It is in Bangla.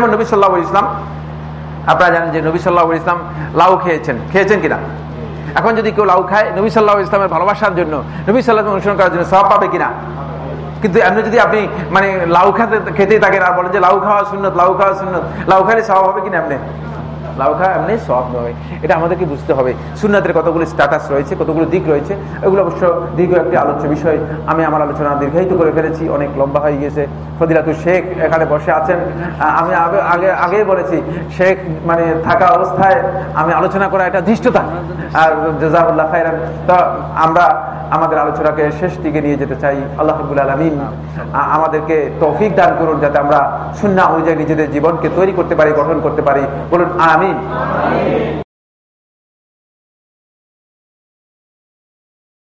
যেমন নবী সাল্লাহ ইসলাম আপনারা জানেন যে নবী সাল্লাহ ইসলাম লাউ খেয়েছেন। খেয়েছেন কিনা এখন যদি কেউ লাউ খায়, নবী সাল্লাহ ইসলামের ভালোবাসার জন্য, নবী সাল্লাহ অনুসরণ করার জন্য সব পাবে কিনা কিন্তু এমনি যদি আপনি মানে লাউ খাতে, খেতেই থাকেন আর বলেন যে লাউ খাওয়া সুন্নত, লাউ খাওয়া সুন্নত, লাউ খাইলে সব হবে কিনা এমনি? লাউ খাওয়া এমনি সব নয়। এটা আমাদেরকে বুঝতে হবে। সুন্নাতের কতগুলো স্ট্যাটাস রয়েছে, কতগুলো দিক রয়েছে, এগুলো অবশ্য দীর্ঘ একটি আলোচ্য বিষয়। আমি আমার আলোচনা দীর্ঘায়িত করে ফেলেছি, অনেক লম্বা হয়ে গিয়েছে। ফদিলাতুর শেখ এখানে বসে আছেন। আমি আগে আগে বলেছি, শেখ মানে থাকা অবস্থায় আমি আলোচনা করা এটা ধৃষ্টতা। আর জাজাউল্লাহ খাইরান তো আমরা আমাদের আলোচনাকে শেষ দিকে নিয়ে যেতে চাই। আল্লাহ হাবুল আলমিন আমাদেরকে তৌফিক দান করুন যাতে আমরা শূন্য অনুযায়ী নিজেদের জীবনকে তৈরি করতে পারি, গঠন করতে পারি। বলুন আমিন।